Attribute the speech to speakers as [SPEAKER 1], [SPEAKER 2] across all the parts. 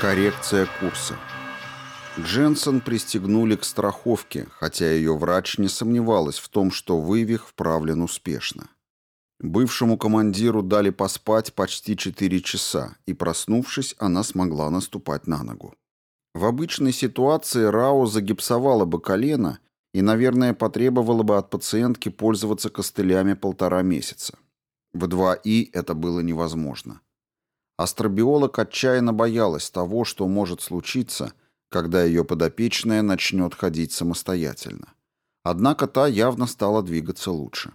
[SPEAKER 1] Коррекция курса. Дженсен пристегнули к страховке, хотя ее врач не сомневалась в том, что вывих вправлен успешно. Бывшему командиру дали поспать почти 4 часа, и, проснувшись, она смогла наступать на ногу. В обычной ситуации Рао загипсовала бы колено и, наверное, потребовала бы от пациентки пользоваться костылями полтора месяца. В 2И это было невозможно. Астробиолог отчаянно боялась того, что может случиться, когда ее подопечная начнет ходить самостоятельно. Однако та явно стала двигаться лучше.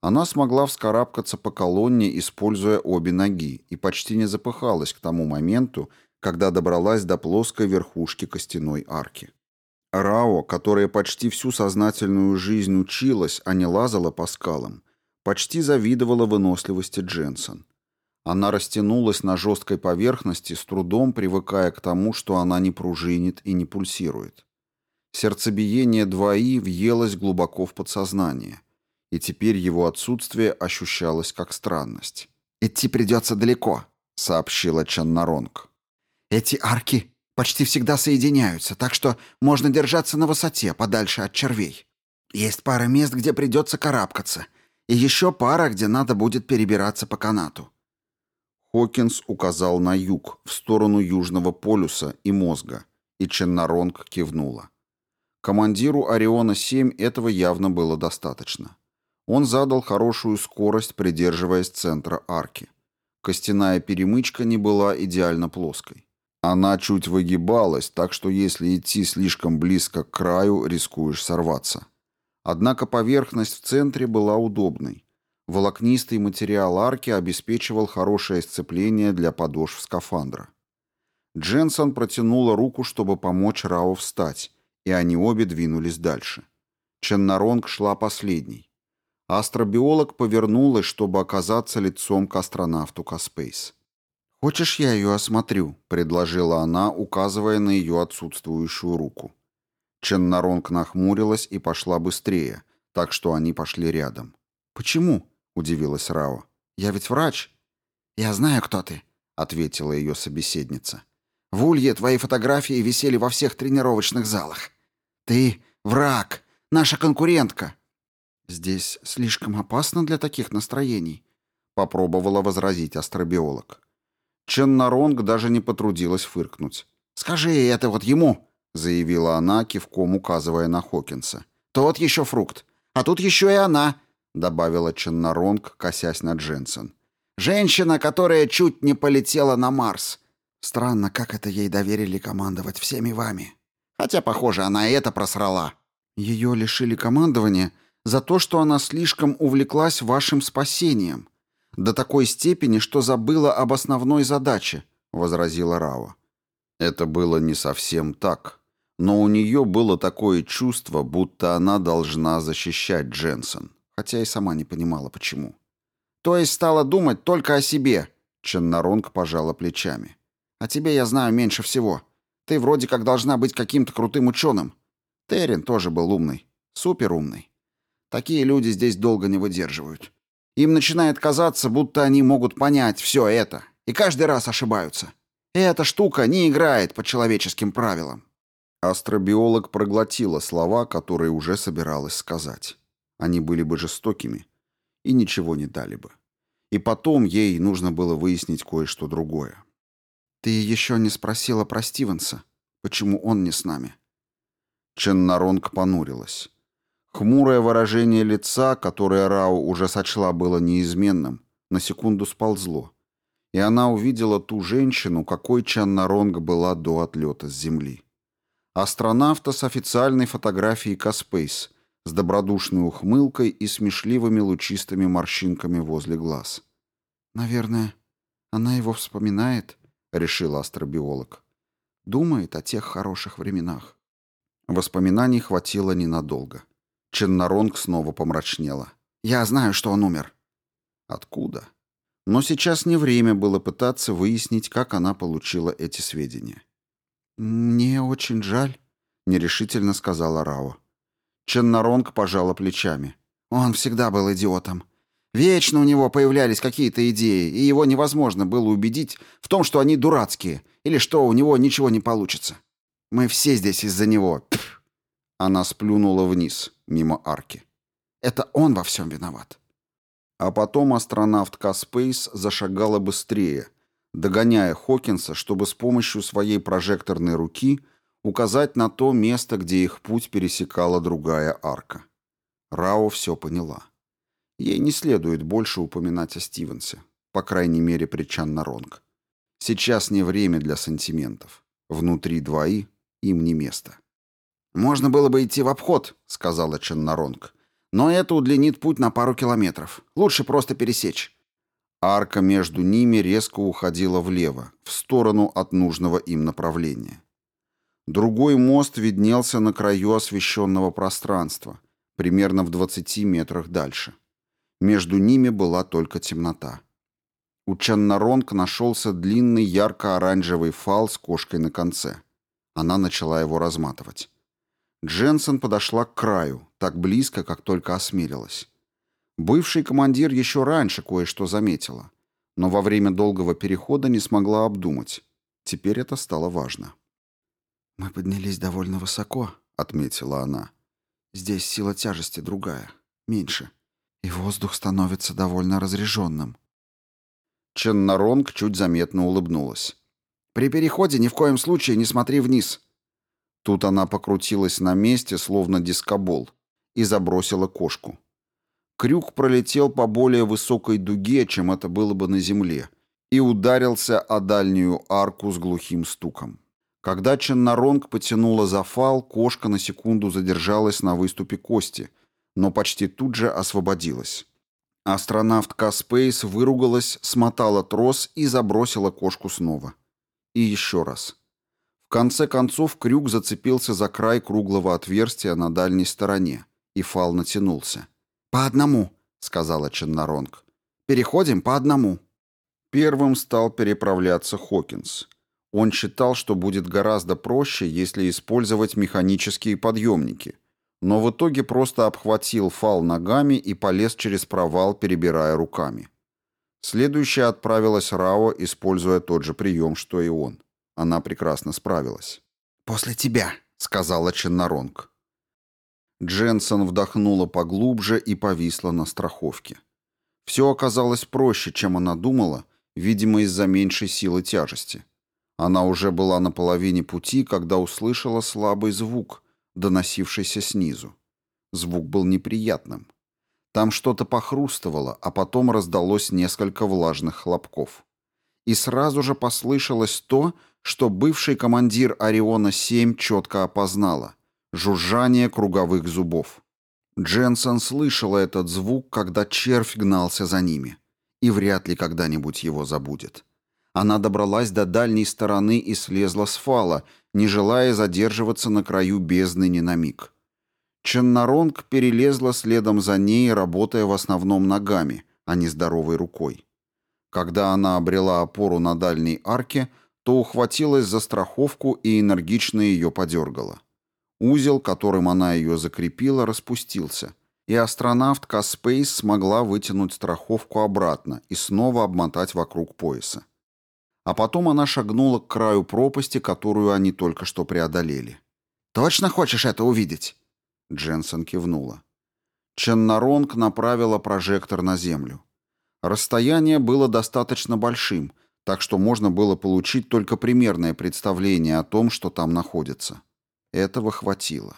[SPEAKER 1] Она смогла вскарабкаться по колонне, используя обе ноги, и почти не запыхалась к тому моменту, когда добралась до плоской верхушки костяной арки. Рао, которая почти всю сознательную жизнь училась, а не лазала по скалам, почти завидовала выносливости Дженсен. Она растянулась на жесткой поверхности, с трудом привыкая к тому, что она не пружинит и не пульсирует. Сердцебиение двои въелось глубоко в подсознание, и теперь его отсутствие ощущалось как странность.
[SPEAKER 2] «Идти придется далеко», — сообщила Чаннаронг. «Эти арки почти всегда соединяются, так что можно держаться на высоте, подальше от червей. Есть пара мест, где придется карабкаться, и еще пара, где надо будет перебираться по канату.
[SPEAKER 1] Хокинс указал на юг, в сторону Южного полюса и мозга, и Ченнаронг кивнула. Командиру Ориона-7 этого явно было достаточно. Он задал хорошую скорость, придерживаясь центра арки. Костяная перемычка не была идеально плоской. Она чуть выгибалась, так что если идти слишком близко к краю, рискуешь сорваться. Однако поверхность в центре была удобной. Волокнистый материал арки обеспечивал хорошее сцепление для подошв скафандра. Дженсон протянула руку, чтобы помочь Рао встать, и они обе двинулись дальше. Ченнаронг шла последней. Астробиолог повернулась, чтобы оказаться лицом к астронавту Каспейс.
[SPEAKER 2] «Хочешь, я ее осмотрю?» — предложила она, указывая на ее отсутствующую руку.
[SPEAKER 1] Ченнаронг нахмурилась и пошла быстрее, так что они пошли рядом.
[SPEAKER 2] «Почему?» Удивилась Рао. «Я ведь врач».
[SPEAKER 3] «Я знаю, кто ты», —
[SPEAKER 2] ответила ее собеседница. «В Улье твои фотографии висели во всех тренировочных залах. Ты враг, наша конкурентка».
[SPEAKER 3] «Здесь слишком опасно для таких настроений», — попробовала возразить астробиолог.
[SPEAKER 1] Ченнаронг даже не потрудилась фыркнуть.
[SPEAKER 2] «Скажи это вот ему», — заявила она, кивком указывая на Хокинса. «Тот еще фрукт. А тут еще и она добавила Ченнаронг, косясь на Дженсен. «Женщина, которая чуть не полетела на Марс. Странно, как это ей доверили командовать всеми вами. Хотя, похоже, она и это просрала».
[SPEAKER 3] «Ее лишили командования за то, что она слишком увлеклась вашим спасением. До такой степени, что забыла об основной задаче», — возразила Рао.
[SPEAKER 1] Это было не совсем так. Но у нее было такое чувство, будто она должна защищать Дженсен хотя и сама не понимала, почему.
[SPEAKER 2] «То есть стала думать только о себе?» Ченнаронг пожала плечами. «О тебе я знаю меньше всего. Ты вроде как должна быть каким-то крутым ученым. Террин тоже был умный. Супер умный. Такие люди здесь долго не выдерживают. Им начинает казаться, будто они могут понять все это. И каждый раз ошибаются. Эта штука не играет по человеческим правилам».
[SPEAKER 1] Астробиолог проглотила слова, которые уже собиралась сказать. Они были бы жестокими и ничего не дали бы. И потом ей нужно было выяснить кое-что другое.
[SPEAKER 3] «Ты еще не спросила про Стивенса. Почему он не с нами?»
[SPEAKER 1] Ченнаронг понурилась. Хмурое выражение лица, которое Рау уже сочла было неизменным, на секунду сползло, и она увидела ту женщину, какой Чаннаронг была до отлета с Земли. Астронавта с официальной фотографией Каспейс, с добродушной ухмылкой и смешливыми лучистыми морщинками возле глаз.
[SPEAKER 3] «Наверное, она его вспоминает», — решил астробиолог. «Думает о тех хороших временах».
[SPEAKER 1] Воспоминаний хватило ненадолго. Ченнаронг снова помрачнела.
[SPEAKER 2] «Я знаю, что он умер».
[SPEAKER 1] «Откуда?» Но сейчас не время было пытаться выяснить, как она получила эти сведения.
[SPEAKER 3] «Мне очень жаль», — нерешительно сказала Рао.
[SPEAKER 2] Ченнаронг пожала плечами. Он всегда был идиотом. Вечно у него появлялись какие-то идеи, и его невозможно было убедить в том, что они дурацкие, Или что, у него ничего не получится. Мы все здесь из-за него. Пф.
[SPEAKER 1] Она сплюнула вниз, мимо арки.
[SPEAKER 2] Это он во всем виноват.
[SPEAKER 1] А потом астронавт Каспейс зашагала быстрее, догоняя Хокинса, чтобы с помощью своей прожекторной руки указать на то место, где их путь пересекала другая арка. Рао все поняла. Ей не следует больше упоминать о Стивенсе, по крайней мере при Чаннаронг. Сейчас не время для сантиментов. Внутри двои им не место.
[SPEAKER 2] «Можно было бы идти в обход», — сказала Чаннаронг. «Но это удлинит путь на пару километров. Лучше просто пересечь».
[SPEAKER 1] Арка между ними резко уходила влево, в сторону от нужного им направления. Другой мост виднелся на краю освещенного пространства, примерно в 20 метрах дальше. Между ними была только темнота. У Чаннаронг нашелся длинный ярко-оранжевый фал с кошкой на конце. Она начала его разматывать. Дженсен подошла к краю, так близко, как только осмелилась. Бывший командир еще раньше кое-что заметила, но во время долгого перехода не смогла обдумать. Теперь это стало важно.
[SPEAKER 2] «Мы поднялись довольно высоко», — отметила она. «Здесь сила тяжести другая, меньше, и воздух становится довольно разреженным».
[SPEAKER 1] Ченнаронг чуть заметно улыбнулась.
[SPEAKER 2] «При переходе ни в коем случае не смотри вниз».
[SPEAKER 1] Тут она покрутилась на месте, словно дискобол, и забросила кошку. Крюк пролетел по более высокой дуге, чем это было бы на земле, и ударился о дальнюю арку с глухим стуком. Когда Ченнаронг потянула за фал, кошка на секунду задержалась на выступе кости, но почти тут же освободилась. Астронавт Каспейс выругалась, смотала трос и забросила кошку снова. И еще раз. В конце концов крюк зацепился за край круглого отверстия на дальней стороне, и фал натянулся.
[SPEAKER 2] «По одному», — сказала Ченнаронг. «Переходим по одному».
[SPEAKER 1] Первым стал переправляться Хокинс. Он считал, что будет гораздо проще, если использовать механические подъемники — но в итоге просто обхватил фал ногами и полез через провал, перебирая руками. Следующая отправилась Рао, используя тот же прием, что и он. Она прекрасно справилась.
[SPEAKER 2] «После тебя», — сказала Ченнаронг.
[SPEAKER 1] Дженсен вдохнула поглубже и повисла на страховке. Все оказалось проще, чем она думала, видимо, из-за меньшей силы тяжести. Она уже была на половине пути, когда услышала слабый звук — доносившийся снизу. Звук был неприятным. Там что-то похрустывало, а потом раздалось несколько влажных хлопков. И сразу же послышалось то, что бывший командир Ориона-7 четко опознала — жужжание круговых зубов. Дженсен слышала этот звук, когда червь гнался за ними. И вряд ли когда-нибудь его забудет. Она добралась до дальней стороны и слезла с фала, не желая задерживаться на краю бездны ни на миг. Ченнаронг перелезла следом за ней, работая в основном ногами, а не здоровой рукой. Когда она обрела опору на дальней арке, то ухватилась за страховку и энергично ее подергала. Узел, которым она ее закрепила, распустился, и астронавт Каспейс смогла вытянуть страховку обратно и снова обмотать вокруг пояса. А потом она шагнула к краю пропасти, которую они только что преодолели.
[SPEAKER 2] «Точно хочешь это увидеть?»
[SPEAKER 1] Дженсен кивнула. Ченнаронг направила прожектор на землю. Расстояние было достаточно большим, так что можно было получить только примерное представление о том, что там находится. Этого хватило.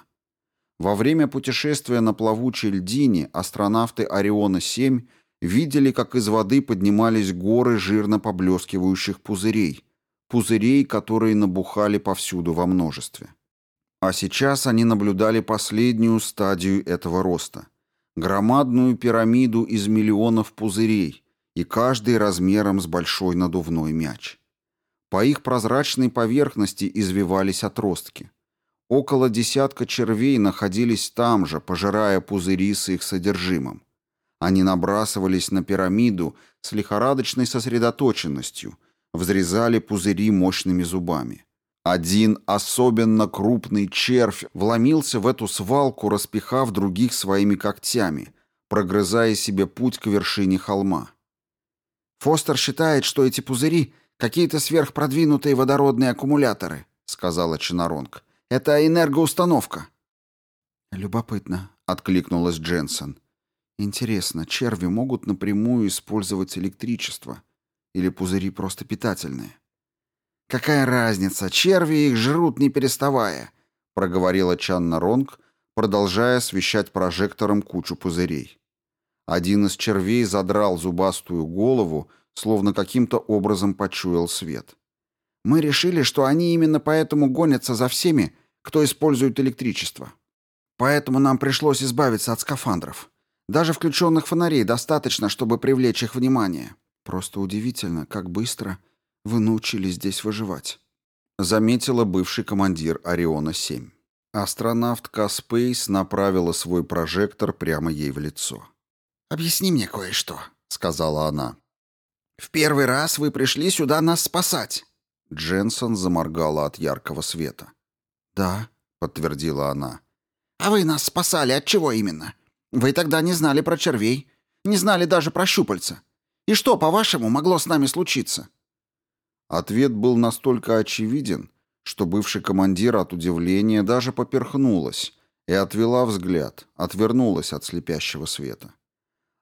[SPEAKER 1] Во время путешествия на плавучей льдине астронавты Ориона-7 видели, как из воды поднимались горы жирно поблескивающих пузырей, пузырей, которые набухали повсюду во множестве. А сейчас они наблюдали последнюю стадию этого роста. Громадную пирамиду из миллионов пузырей, и каждый размером с большой надувной мяч. По их прозрачной поверхности извивались отростки. Около десятка червей находились там же, пожирая пузыри с их содержимым. Они набрасывались на пирамиду с лихорадочной сосредоточенностью, взрезали пузыри мощными зубами. Один особенно крупный червь вломился в эту свалку, распихав других своими когтями, прогрызая себе путь к вершине холма.
[SPEAKER 2] Фостер считает, что эти пузыри Какие-то сверхпродвинутые водородные аккумуляторы, сказала Чинаронг. Это энергоустановка.
[SPEAKER 3] Любопытно, откликнулась Дженсен. Интересно, черви могут напрямую использовать электричество или пузыри просто питательные?
[SPEAKER 2] Какая разница, черви их жрут не переставая, проговорила Чанна Ронг, продолжая освещать прожектором кучу пузырей. Один из червей задрал зубастую голову, словно каким-то образом почуял свет. Мы решили, что они именно поэтому гонятся за всеми, кто использует электричество. Поэтому нам пришлось избавиться от скафандров. Даже включенных фонарей достаточно, чтобы привлечь их внимание.
[SPEAKER 3] Просто удивительно, как быстро вы научились здесь выживать. Заметила бывший командир Ориона-7. Астронавт Каспейс направила свой прожектор прямо ей в лицо.
[SPEAKER 2] «Объясни мне кое-что», — сказала она. «В первый раз вы пришли сюда нас спасать».
[SPEAKER 3] Дженсон заморгала от яркого света.
[SPEAKER 2] «Да», — подтвердила она. «А вы нас спасали от чего именно? Вы тогда не знали про червей, не знали даже про щупальца. И что, по-вашему, могло с нами случиться?»
[SPEAKER 3] Ответ был настолько очевиден, что бывший командир от удивления даже поперхнулась и отвела взгляд, отвернулась от слепящего света.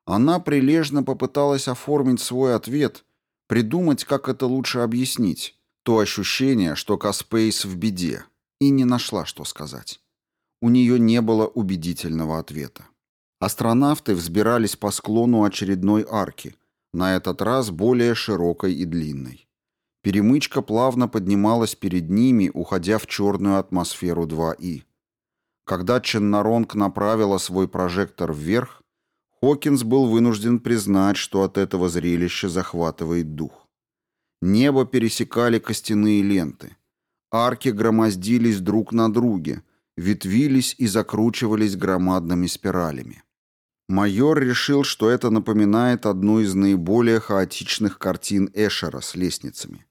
[SPEAKER 3] Она прилежно попыталась оформить свой ответ, придумать, как это лучше объяснить, то ощущение, что Каспейс в беде, и не нашла, что сказать. У нее не было убедительного ответа. Астронавты взбирались по склону очередной арки, на этот раз более широкой и длинной. Перемычка плавно поднималась перед ними, уходя в черную атмосферу 2И. Когда Ченнаронг направила свой прожектор вверх, Хокинс был вынужден признать, что от этого зрелища захватывает дух. Небо пересекали костяные ленты. Арки громоздились друг на друге, ветвились и закручивались громадными спиралями. Майор решил, что это напоминает одну из наиболее хаотичных картин Эшера с лестницами.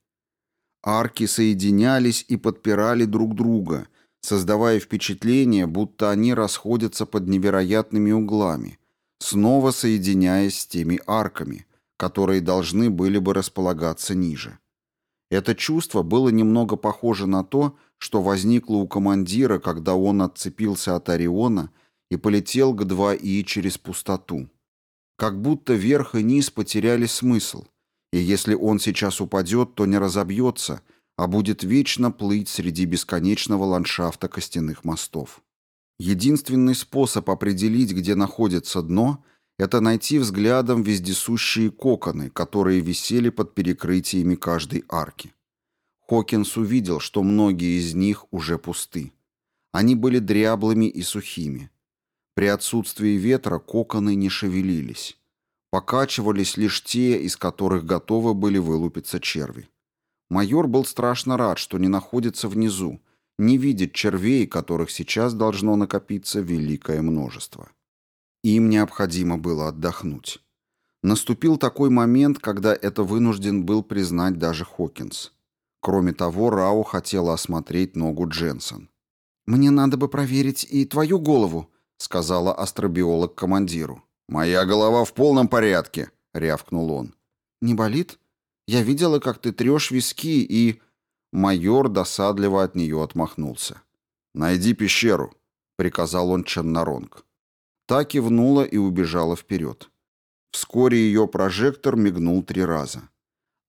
[SPEAKER 3] Арки соединялись и подпирали друг друга, создавая впечатление, будто они расходятся под невероятными углами, снова соединяясь с теми арками, которые должны были бы располагаться ниже. Это чувство было немного похоже на то, что возникло у командира, когда он отцепился от Ориона – и полетел к 2И через пустоту. Как будто верх и низ потеряли смысл, и если он сейчас упадет, то не разобьется, а будет вечно плыть среди бесконечного ландшафта костяных мостов. Единственный способ определить, где находится дно, это найти взглядом вездесущие коконы, которые висели под перекрытиями каждой арки. Хокинс увидел, что многие из них уже пусты. Они были дряблыми и сухими. При отсутствии ветра коконы не шевелились. Покачивались лишь те, из которых готовы были вылупиться черви. Майор был страшно рад, что не находится внизу, не видит червей, которых сейчас должно накопиться великое множество. Им необходимо было отдохнуть. Наступил такой момент, когда это вынужден был признать даже Хокинс. Кроме того, Рау хотела осмотреть ногу Дженсон.
[SPEAKER 2] «Мне надо бы проверить и твою голову», —
[SPEAKER 3] сказала астробиолог командиру. «Моя голова в полном порядке», — рявкнул он.
[SPEAKER 2] «Не болит? Я видела, как ты трешь виски и...»
[SPEAKER 3] Майор досадливо от нее отмахнулся. «Найди пещеру», — приказал он Чаннаронг. Та кивнула и убежала вперед. Вскоре ее прожектор мигнул три раза.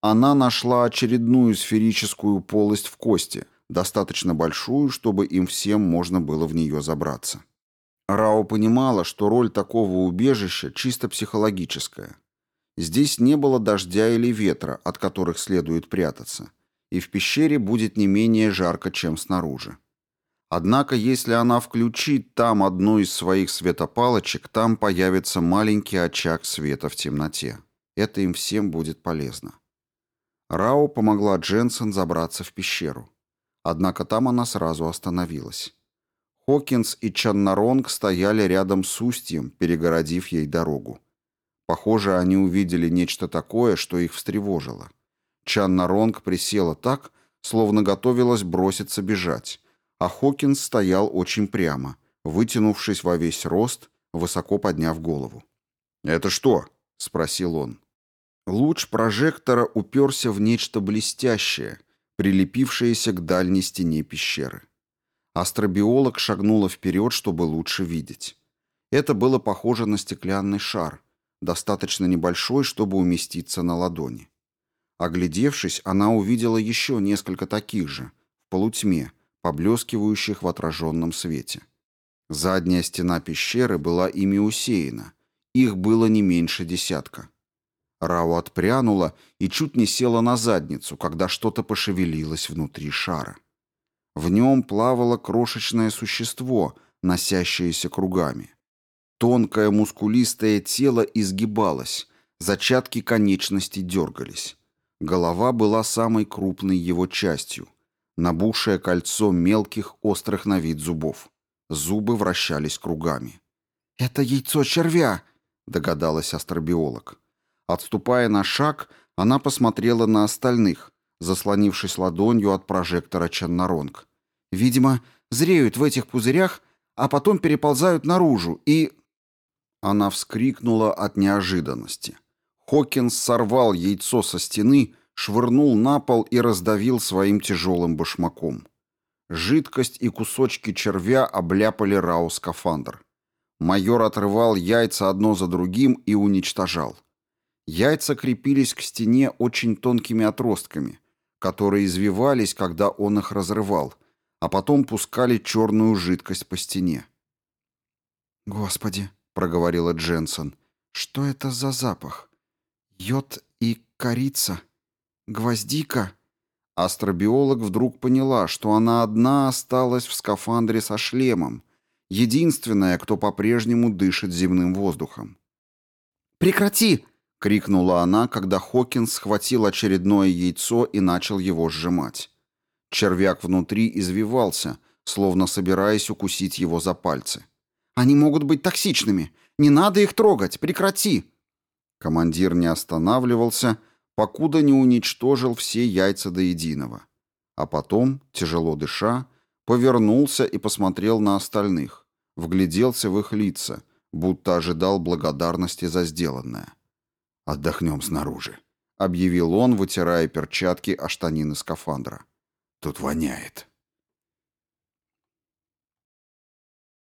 [SPEAKER 3] Она нашла очередную сферическую полость в кости, достаточно большую, чтобы им всем можно было в нее забраться. Рао понимала, что роль такого убежища чисто психологическая. Здесь не было дождя или ветра, от которых следует прятаться, и в пещере будет не менее жарко, чем снаружи. Однако, если она включит там одну из своих светопалочек, там появится маленький очаг света в темноте. Это им всем будет полезно. Рао помогла Дженсен забраться в пещеру. Однако там она сразу остановилась. Хокинс и Чаннаронг стояли рядом с устьем, перегородив ей дорогу. Похоже, они увидели нечто такое, что их встревожило. Чаннаронг присела так, словно готовилась броситься бежать, а Хокинс стоял очень прямо, вытянувшись во весь рост, высоко подняв голову. «Это что?» — спросил он.
[SPEAKER 1] Луч прожектора уперся в нечто блестящее, прилепившееся к дальней стене пещеры. Астробиолог шагнула вперед, чтобы лучше видеть. Это было похоже на стеклянный шар, достаточно небольшой, чтобы уместиться на ладони. Оглядевшись, она увидела еще несколько таких же, в полутьме, поблескивающих в отраженном свете. Задняя стена пещеры была ими усеяна. Их было не меньше десятка. Рау отпрянула и чуть не села на задницу, когда что-то пошевелилось внутри шара. В нем плавало крошечное существо, носящееся кругами. Тонкое мускулистое тело изгибалось, зачатки конечностей дергались. Голова была самой крупной его частью. Набухшее кольцо мелких, острых на вид зубов. Зубы вращались кругами.
[SPEAKER 2] «Это яйцо червя!»
[SPEAKER 1] — догадалась астробиолог. Отступая на шаг, она посмотрела на остальных, заслонившись ладонью от прожектора Чаннаронг.
[SPEAKER 2] «Видимо, зреют в этих пузырях, а потом переползают наружу и...»
[SPEAKER 1] Она вскрикнула от неожиданности. Хокинс сорвал яйцо со стены, швырнул на пол и раздавил своим тяжелым башмаком. Жидкость и кусочки червя обляпали Рау скафандр. Майор отрывал яйца одно за другим и уничтожал. Яйца крепились к стене очень тонкими отростками, которые извивались, когда он их разрывал, а потом пускали черную жидкость по стене.
[SPEAKER 2] «Господи!» — проговорила Дженсен. «Что это за запах? Йод и корица? Гвоздика?»
[SPEAKER 1] Астробиолог вдруг поняла, что она одна осталась в скафандре со шлемом, единственная, кто по-прежнему дышит земным воздухом.
[SPEAKER 2] «Прекрати!»
[SPEAKER 1] — крикнула она, когда Хокинс схватил очередное яйцо и начал его сжимать. Червяк внутри извивался, словно собираясь укусить его за пальцы.
[SPEAKER 2] «Они могут быть токсичными! Не надо их трогать! Прекрати!»
[SPEAKER 1] Командир не останавливался, покуда не уничтожил все яйца до единого. А потом, тяжело дыша, повернулся и посмотрел на остальных, вгляделся в их лица, будто ожидал благодарности за сделанное.
[SPEAKER 3] «Отдохнем снаружи», —
[SPEAKER 1] объявил он, вытирая перчатки о штанины скафандра.
[SPEAKER 3] «Тут воняет».